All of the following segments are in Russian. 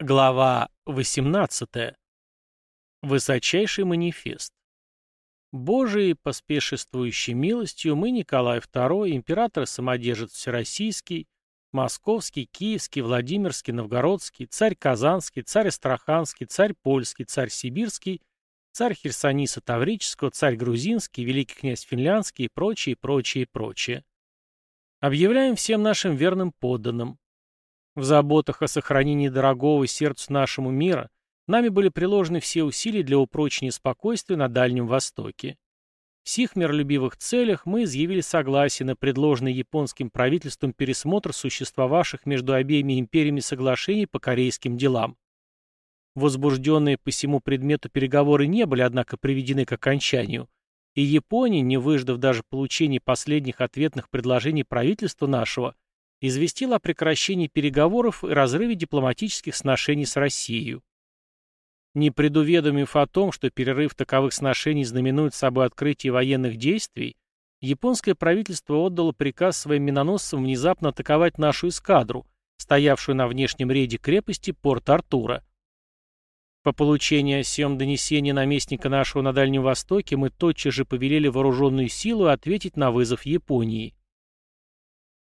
Глава 18. Высочайший манифест. Божией поспешествующей милостью мы, Николай II, император самодержец Всероссийский, Московский, Киевский, Владимирский, Новгородский, царь Казанский, царь Астраханский, царь Польский, царь Сибирский, царь Херсониса Таврического, царь Грузинский, великий князь Финляндский и прочее, прочее, прочее. Объявляем всем нашим верным подданным, в заботах о сохранении дорогого сердцу нашему мира нами были приложены все усилия для упрочения спокойствия на Дальнем Востоке. В сих миролюбивых целях мы изъявили согласие на предложенный японским правительством пересмотр существовавших между обеими империями соглашений по корейским делам. Возбужденные по всему предмету переговоры не были, однако, приведены к окончанию, и Япония, не выждав даже получения последних ответных предложений правительства нашего, известил о прекращении переговоров и разрыве дипломатических сношений с Россией. Не предуведомив о том, что перерыв таковых сношений знаменует собой открытие военных действий, японское правительство отдало приказ своим миноносцам внезапно атаковать нашу эскадру, стоявшую на внешнем рейде крепости Порт-Артура. По получении о сем донесения наместника нашего на Дальнем Востоке мы тотчас же повелели вооруженную силу ответить на вызов Японии.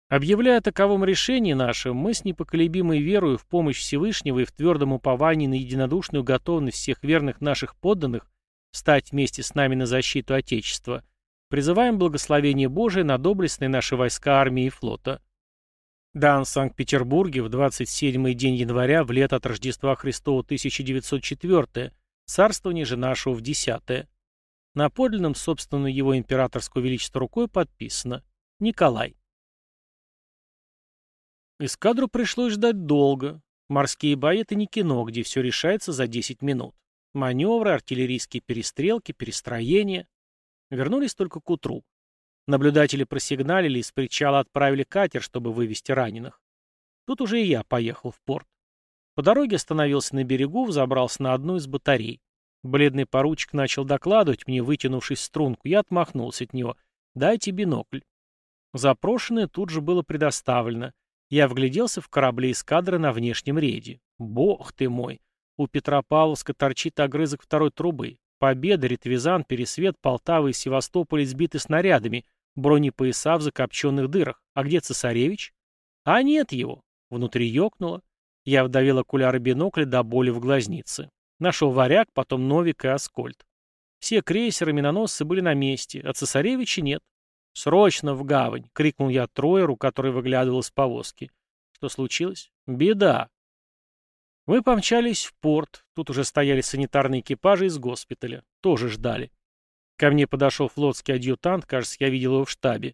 Объявляя о таковом решении нашем, мы с непоколебимой верою в помощь Всевышнего и в твердом уповании на единодушную готовность всех верных наших подданных стать вместе с нами на защиту Отечества, призываем благословение Божие на доблестные наши войска армии и флота. Дан в Санкт-Петербурге в 27-й день января в лето от Рождества Христова 1904 царствование же нашего в 10 На подлинном, собственно, его императорского величества рукой подписано Николай. Эскадру пришлось ждать долго. Морские бои — это не кино, где все решается за 10 минут. Маневры, артиллерийские перестрелки, перестроения. Вернулись только к утру. Наблюдатели просигналили и с причала отправили катер, чтобы вывести раненых. Тут уже и я поехал в порт. По дороге остановился на берегу, взобрался на одну из батарей. Бледный поручик начал докладывать мне, вытянувшись струнку. Я отмахнулся от него. «Дайте бинокль». Запрошенное тут же было предоставлено. Я вгляделся в корабли эскадры на внешнем рейде. Бог ты мой! У Петропавловска торчит огрызок второй трубы. Победа, Ретвизан, Пересвет, Полтава и Севастополь сбиты снарядами, бронепояса в закопченных дырах. А где цесаревич? А нет его. Внутри ёкнуло. Я вдавил окуляры бинокля до боли в глазнице. Нашел варяг, потом Новик и Аскольд. Все крейсеры миноносцы были на месте, а цесаревича нет. «Срочно в гавань!» — крикнул я Троеру, который выглядывал из повозки. «Что случилось?» «Беда!» Мы помчались в порт. Тут уже стояли санитарные экипажи из госпиталя. Тоже ждали. Ко мне подошел флотский адъютант, кажется, я видел его в штабе.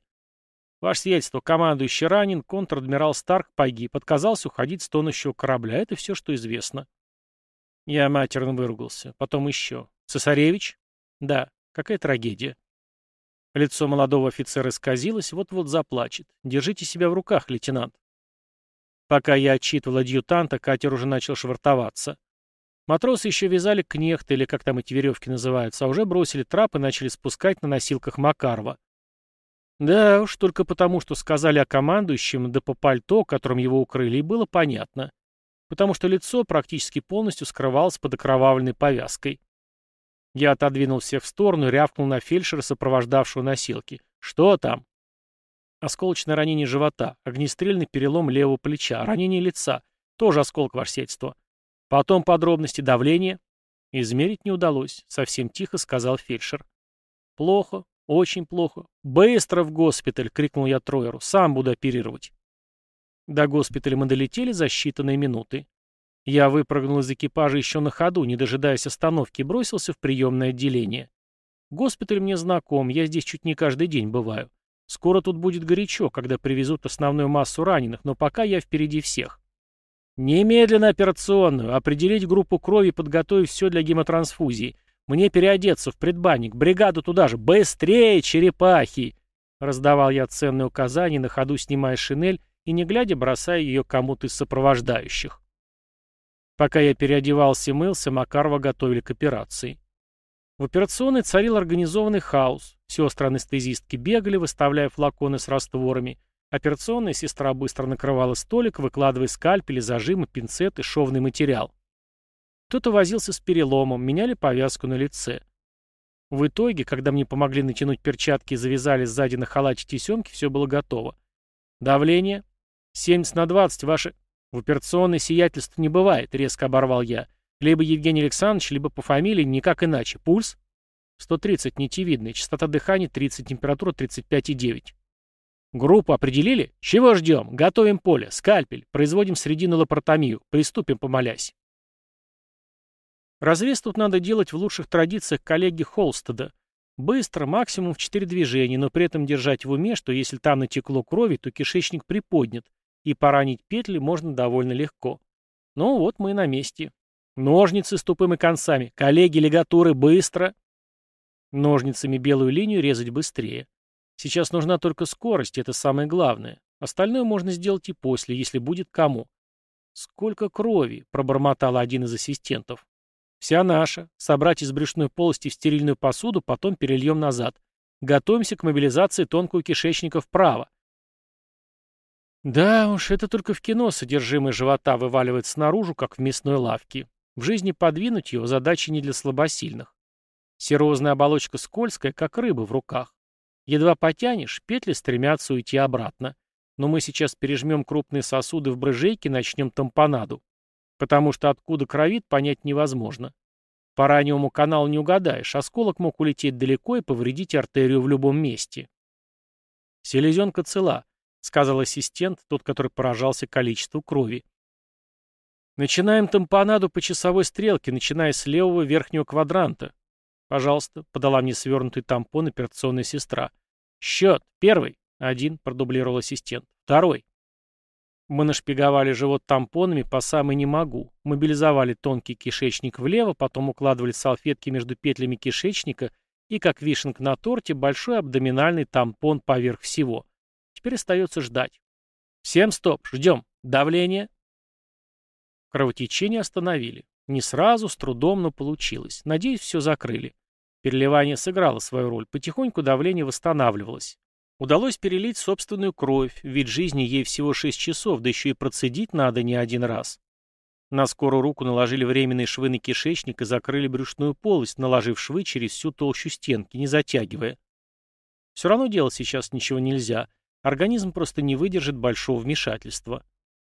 Ваше свидетельство, командующий ранен, контр-адмирал Старк погиб, отказался уходить с тонущего корабля. Это все, что известно. Я матерно выругался. Потом еще. Цесаревич? Да. Какая трагедия? Лицо молодого офицера исказилось, вот-вот заплачет. Держите себя в руках, лейтенант. Пока я отчитывал адъютанта, катер уже начал швартоваться. Матросы еще вязали кнехты, или как там эти веревки называются, а уже бросили трап и начали спускать на носилках Макарова. Да уж, только потому, что сказали о командующем, да по пальто, которым его укрыли, и было понятно. Потому что лицо практически полностью скрывалось под окровавленной повязкой. Я отодвинул всех в сторону и рявкнул на фельдшера, сопровождавшего носилки. «Что там?» Осколочное ранение живота, огнестрельный перелом левого плеча, ранение лица, тоже осколок варсетства. Потом подробности давления. Измерить не удалось, совсем тихо сказал фельдшер. Плохо, очень плохо. Быстро в госпиталь, крикнул я Троеру, сам буду оперировать. До госпиталя мы долетели за считанные минуты. Я выпрыгнул из экипажа еще на ходу, не дожидаясь остановки, бросился в приемное отделение. Госпиталь мне знаком, я здесь чуть не каждый день бываю. Скоро тут будет горячо, когда привезут основную массу раненых, но пока я впереди всех. Немедленно операционную, определить группу крови подготовить все для гемотрансфузии. Мне переодеться в предбанник, бригаду туда же. Быстрее, черепахи! Раздавал я ценные указания, на ходу снимая шинель и, не глядя, бросая ее кому-то из сопровождающих. Пока я переодевался и мылся, Макарова готовили к операции. В операционной царил организованный хаос. Сестры-анестезистки бегали, выставляя флаконы с растворами. Операционная сестра быстро накрывала столик, выкладывая скальпели, зажимы, пинцеты, шовный материал. Кто-то возился с переломом, меняли повязку на лице. В итоге, когда мне помогли натянуть перчатки и завязали сзади на халате тесемки, все было готово. Давление? 70 на 20, ваше... В операционной сиятельства не бывает, резко оборвал я. Либо Евгений Александрович, либо по фамилии, никак иначе. Пульс? 130, нитевидный. Частота дыхания 30, температура 35,9. Группу определили? Чего ждем? Готовим поле, скальпель, производим средину лапаротомию. Приступим, помолясь. Разрез тут надо делать в лучших традициях коллеги Холстеда. Быстро, максимум в четыре движения, но при этом держать в уме, что если там натекло крови, то кишечник приподнят, и поранить петли можно довольно легко. Ну вот мы и на месте. Ножницы с тупыми концами. Коллеги, лигатуры, быстро. Ножницами белую линию резать быстрее. Сейчас нужна только скорость, это самое главное. Остальное можно сделать и после, если будет кому. «Сколько крови!» — пробормотал один из ассистентов. Вся наша. Собрать из брюшной полости в стерильную посуду, потом перельем назад. Готовимся к мобилизации тонкого кишечника вправо. Да уж, это только в кино содержимое живота вываливается наружу, как в мясной лавке. В жизни подвинуть его задача не для слабосильных. Серозная оболочка скользкая, как рыба в руках. Едва потянешь, петли стремятся уйти обратно. Но мы сейчас пережмем крупные сосуды в брыжейке и начнем тампонаду потому что откуда кровит, понять невозможно. По раневому каналу не угадаешь, осколок мог улететь далеко и повредить артерию в любом месте. «Селезенка цела», — сказал ассистент, тот, который поражался количеству крови. «Начинаем тампонаду по часовой стрелке, начиная с левого верхнего квадранта. Пожалуйста», — подала мне свернутый тампон операционная сестра. «Счет. Первый. Один», — продублировал ассистент. «Второй. Мы нашпиговали живот тампонами по самой не могу, мобилизовали тонкий кишечник влево, потом укладывали салфетки между петлями кишечника и, как вишенка на торте, большой абдоминальный тампон поверх всего. Теперь остается ждать. Всем стоп, ждем. Давление. Кровотечение остановили. Не сразу, с трудом, но получилось. Надеюсь, все закрыли. Переливание сыграло свою роль. Потихоньку давление восстанавливалось. Удалось перелить собственную кровь, ведь жизни ей всего 6 часов, да еще и процедить надо не один раз. На скорую руку наложили временные швы на кишечник и закрыли брюшную полость, наложив швы через всю толщу стенки, не затягивая. Все равно делать сейчас ничего нельзя. Организм просто не выдержит большого вмешательства.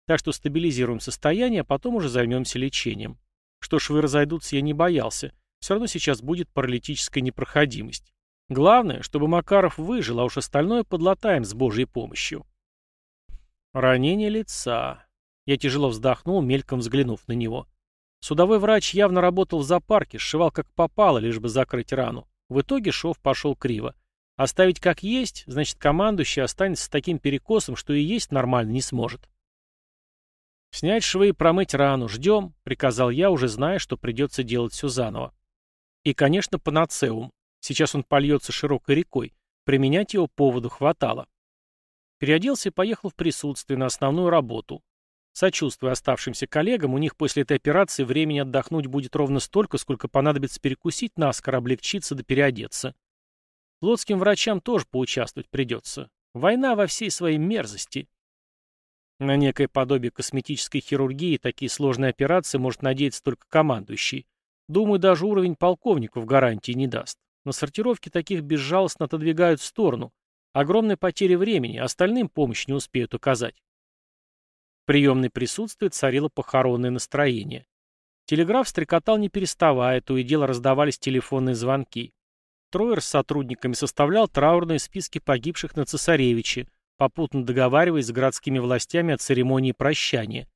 Так что стабилизируем состояние, а потом уже займемся лечением. Что швы разойдутся, я не боялся. Все равно сейчас будет паралитическая непроходимость. Главное, чтобы Макаров выжил, а уж остальное подлатаем с Божьей помощью. Ранение лица. Я тяжело вздохнул, мельком взглянув на него. Судовой врач явно работал в зоопарке, сшивал как попало, лишь бы закрыть рану. В итоге шов пошел криво. Оставить как есть, значит, командующий останется с таким перекосом, что и есть нормально не сможет. «Снять швы и промыть рану. Ждем», — приказал я, уже зная, что придется делать все заново. И, конечно, панацеум. Сейчас он польется широкой рекой. Применять его поводу хватало. Переоделся и поехал в присутствие на основную работу. Сочувствуя оставшимся коллегам, у них после этой операции времени отдохнуть будет ровно столько, сколько понадобится перекусить наскоро, облегчиться да переодеться. Плотским врачам тоже поучаствовать придется. Война во всей своей мерзости. На некое подобие косметической хирургии такие сложные операции может надеяться только командующий. Думаю, даже уровень полковников гарантии не даст. На сортировке таких безжалостно отодвигают в сторону. Огромная потеря времени, остальным помощь не успеют оказать. В приемной присутствии царило похоронное настроение. Телеграф стрекотал не переставая, то и дело раздавались телефонные звонки. Троер с сотрудниками составлял траурные списки погибших на цесаревиче, попутно договариваясь с городскими властями о церемонии прощания.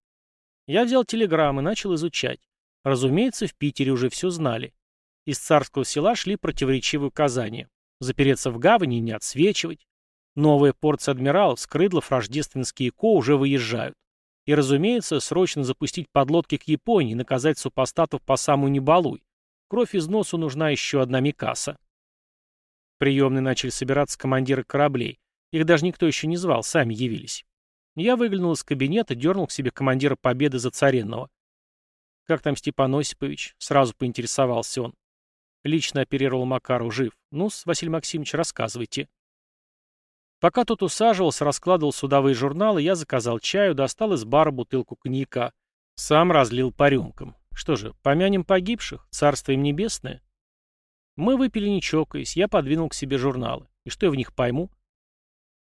Я взял телеграммы и начал изучать. Разумеется, в Питере уже все знали. Из царского села шли противоречивые указания. Запереться в гавани и не отсвечивать. Новая порция адмиралов, Скрыдлов, Рождественские Ко уже выезжают. И, разумеется, срочно запустить подлодки к Японии и наказать супостатов по самую небалуй. Кровь из носу нужна еще одна Микаса. Приемные начали собираться командиры кораблей. Их даже никто еще не звал, сами явились. Я выглянул из кабинета, дернул к себе командира Победы за Царенного. «Как там Степан Осипович?» — сразу поинтересовался он. Лично оперировал Макару жив. ну Василий Максимович, рассказывайте. Пока тот усаживался, раскладывал судовые журналы, я заказал чаю, достал из бара бутылку коньяка. Сам разлил по рюмкам. Что же, помянем погибших, царство им небесное? Мы выпили не чокаясь, я подвинул к себе журналы. И что я в них пойму?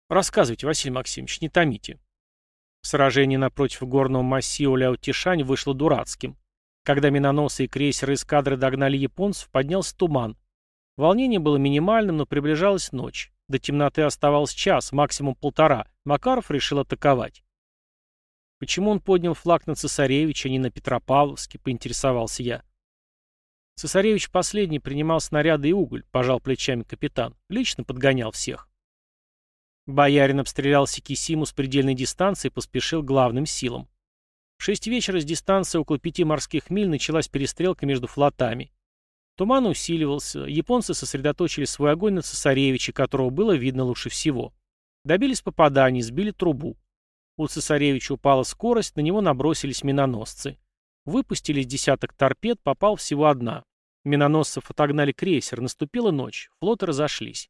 Рассказывайте, Василий Максимович, не томите. Сражение напротив горного массива Ляутишань вышло дурацким. Когда миноносы и крейсеры эскадры догнали японцев, поднялся туман. Волнение было минимальным, но приближалась ночь. До темноты оставался час, максимум полтора. Макаров решил атаковать. Почему он поднял флаг на Цесаревича, а не на Петропавловске, поинтересовался я. Цесаревич последний принимал снаряды и уголь, пожал плечами капитан. Лично подгонял всех. Боярин обстрелял Сикисиму с предельной дистанции и поспешил главным силам. В шесть вечера с дистанции около пяти морских миль началась перестрелка между флотами. Туман усиливался, японцы сосредоточили свой огонь на цесаревиче, которого было видно лучше всего. Добились попаданий, сбили трубу. У цесаревича упала скорость, на него набросились миноносцы. Выпустили десяток торпед, попал всего одна. Миноносцев отогнали крейсер, наступила ночь, флоты разошлись.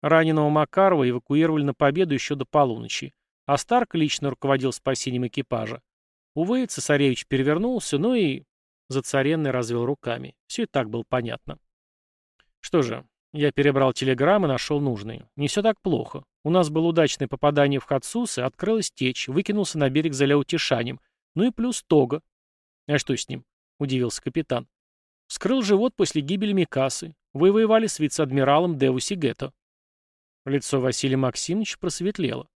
Раненого Макарова эвакуировали на победу еще до полуночи, а Старк лично руководил спасением экипажа. Увы, цесаревич перевернулся, но и Зацаренный развел руками. Все и так было понятно. Что же, я перебрал телеграммы, нашел нужные. Не все так плохо. У нас было удачное попадание в Хацусы, открылась течь, выкинулся на берег за Ляутишанем. Ну и плюс Тога. А что с ним? Удивился капитан. Вскрыл живот после гибели Микасы. Вы воевали с вице-адмиралом Девуси Гетто. Лицо Василия Максимовича просветлело.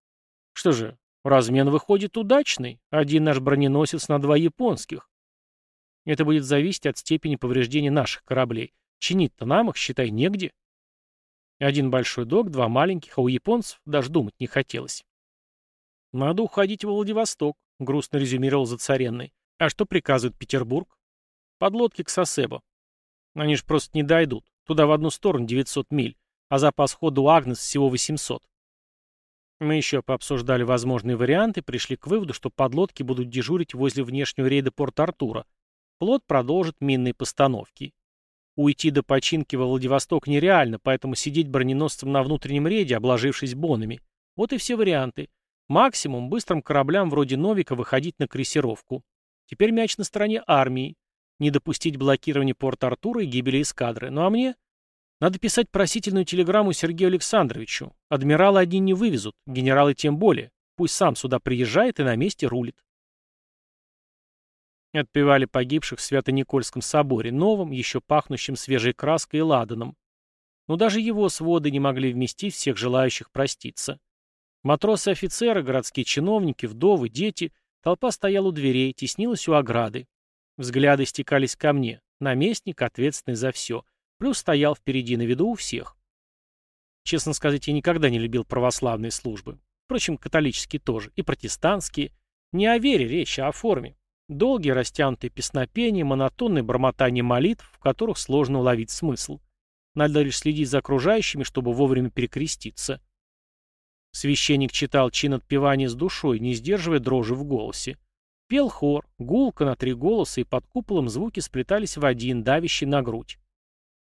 Что же, размен выходит удачный. Один наш броненосец на два японских. Это будет зависеть от степени повреждения наших кораблей. Чинить-то нам их, считай, негде. Один большой док, два маленьких, а у японцев даже думать не хотелось. «Надо уходить во Владивосток», — грустно резюмировал Зацаренный. «А что приказывает Петербург?» «Подлодки к Сосебо». «Они же просто не дойдут. Туда в одну сторону 900 миль, а запас хода у Агнес всего 800». Мы еще пообсуждали возможные варианты и пришли к выводу, что подлодки будут дежурить возле внешнего рейда Порт-Артура, Флот продолжит минные постановки. Уйти до починки во Владивосток нереально, поэтому сидеть броненосцем на внутреннем рейде, обложившись бонами. Вот и все варианты. Максимум быстрым кораблям вроде Новика выходить на крейсировку. Теперь мяч на стороне армии. Не допустить блокирования Порт-Артура и гибели эскадры. Ну а мне? Надо писать просительную телеграмму Сергею Александровичу. Адмиралы одни не вывезут, генералы тем более. Пусть сам сюда приезжает и на месте рулит. Отпевали погибших в Свято-Никольском соборе, новом, еще пахнущем свежей краской и ладаном. Но даже его своды не могли вместить всех желающих проститься. Матросы офицеры, городские чиновники, вдовы, дети, толпа стояла у дверей, теснилась у ограды. Взгляды стекались ко мне, наместник, ответственный за все, плюс стоял впереди на виду у всех. Честно сказать, я никогда не любил православные службы. Впрочем, католические тоже, и протестантские. Не о вере речь, а о форме. Долгие растянутые песнопения, монотонные бормотания молитв, в которых сложно уловить смысл. Надо лишь следить за окружающими, чтобы вовремя перекреститься. Священник читал чин отпевания с душой, не сдерживая дрожи в голосе. Пел хор, гулко на три голоса, и под куполом звуки сплетались в один, давящий на грудь.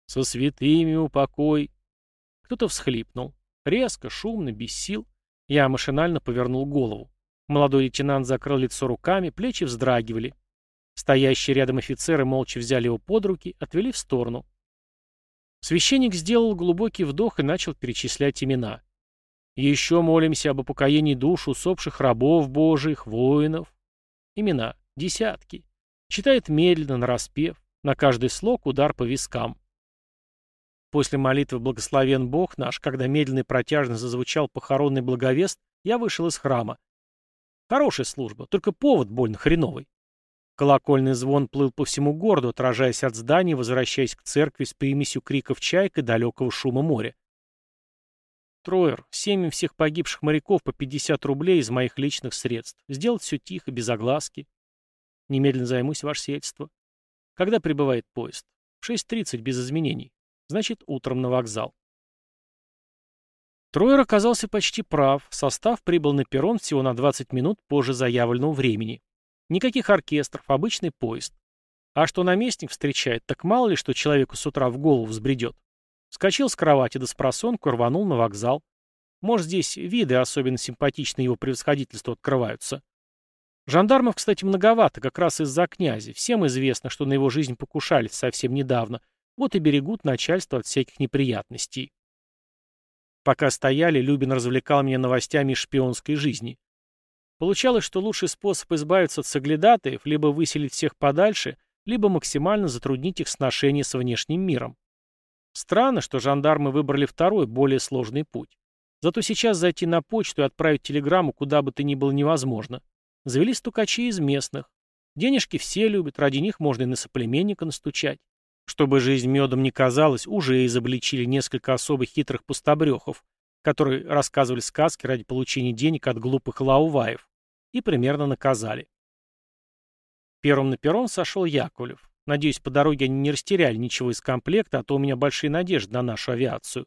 «Со святыми упокой!» Кто-то всхлипнул. Резко, шумно, без сил. Я машинально повернул голову. Молодой лейтенант закрыл лицо руками, плечи вздрагивали. Стоящие рядом офицеры молча взяли его под руки, отвели в сторону. Священник сделал глубокий вдох и начал перечислять имена. «Еще молимся об упокоении душ усопших рабов Божиих, воинов». Имена. Десятки. Читает медленно, нараспев. На каждый слог удар по вискам. После молитвы «Благословен Бог наш», когда медленно и протяжно зазвучал похоронный благовест, я вышел из храма. Хорошая служба, только повод больно хреновый. Колокольный звон плыл по всему городу, отражаясь от зданий, возвращаясь к церкви с примесью криков чаек и далекого шума моря. Троер, семьям всех погибших моряков по 50 рублей из моих личных средств. Сделать все тихо, без огласки. Немедленно займусь, ваше сиятельство. Когда прибывает поезд? В 6.30, без изменений. Значит, утром на вокзал. Троер оказался почти прав, состав прибыл на перрон всего на 20 минут позже заявленного времени. Никаких оркестров, обычный поезд. А что наместник встречает, так мало ли, что человеку с утра в голову взбредет. Скочил с кровати до спросонку и рванул на вокзал. Может, здесь виды особенно симпатичные его превосходительству открываются. Жандармов, кстати, многовато, как раз из-за князя. Всем известно, что на его жизнь покушались совсем недавно. Вот и берегут начальство от всяких неприятностей. Пока стояли, Любин развлекал меня новостями шпионской жизни. Получалось, что лучший способ избавиться от соглядатаев либо выселить всех подальше, либо максимально затруднить их сношение с внешним миром. Странно, что жандармы выбрали второй, более сложный путь. Зато сейчас зайти на почту и отправить телеграмму куда бы то ни было невозможно. Завели стукачи из местных. Денежки все любят, ради них можно и на соплеменника настучать. Чтобы жизнь медом не казалась, уже изобличили несколько особо хитрых пустобрехов, которые рассказывали сказки ради получения денег от глупых лауваев, и примерно наказали. Первым на перрон сошел Яковлев. Надеюсь, по дороге они не растеряли ничего из комплекта, а то у меня большие надежды на нашу авиацию.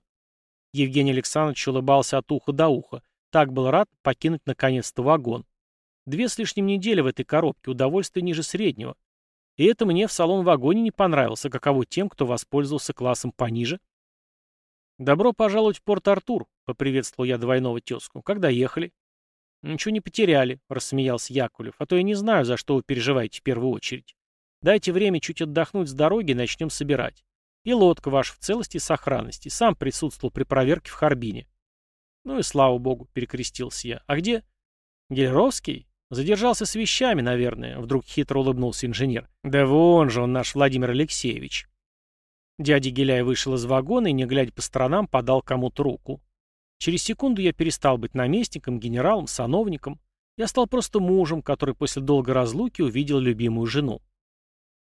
Евгений Александрович улыбался от уха до уха. Так был рад покинуть наконец-то вагон. Две с лишним недели в этой коробке, удовольствие ниже среднего. И это мне в салон-вагоне не понравился, каково тем, кто воспользовался классом пониже. «Добро пожаловать в Порт-Артур», — поприветствовал я двойного тезку. «Когда ехали?» «Ничего не потеряли», — рассмеялся Яковлев. «А то я не знаю, за что вы переживаете в первую очередь. Дайте время чуть отдохнуть с дороги и начнем собирать. И лодка ваша в целости и сохранности. Сам присутствовал при проверке в Харбине». «Ну и слава богу», — перекрестился я. «А где?» «Гелеровский? Задержался с вещами, наверное, вдруг хитро улыбнулся инженер. Да вон же он, наш Владимир Алексеевич. Дядя Геляй вышел из вагона и, не глядя по сторонам, подал кому-то руку. Через секунду я перестал быть наместником, генералом, сановником. Я стал просто мужем, который после долгой разлуки увидел любимую жену.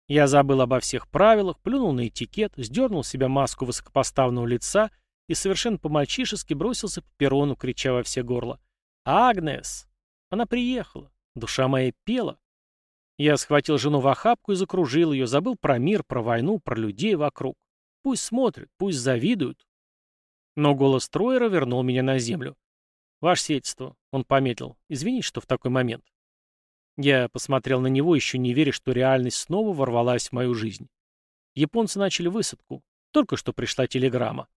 Я забыл обо всех правилах, плюнул на этикет, сдернул с себя маску высокопоставленного лица и совершенно по-мальчишески бросился по перрону, крича во все горло. «Агнес!» Она приехала. Душа моя пела. Я схватил жену в охапку и закружил ее, забыл про мир, про войну, про людей вокруг. Пусть смотрят, пусть завидуют. Но голос Троера вернул меня на землю. «Ваше сельство», — он пометил, — «извините, что в такой момент». Я посмотрел на него, еще не веря, что реальность снова ворвалась в мою жизнь. Японцы начали высадку. Только что пришла телеграмма.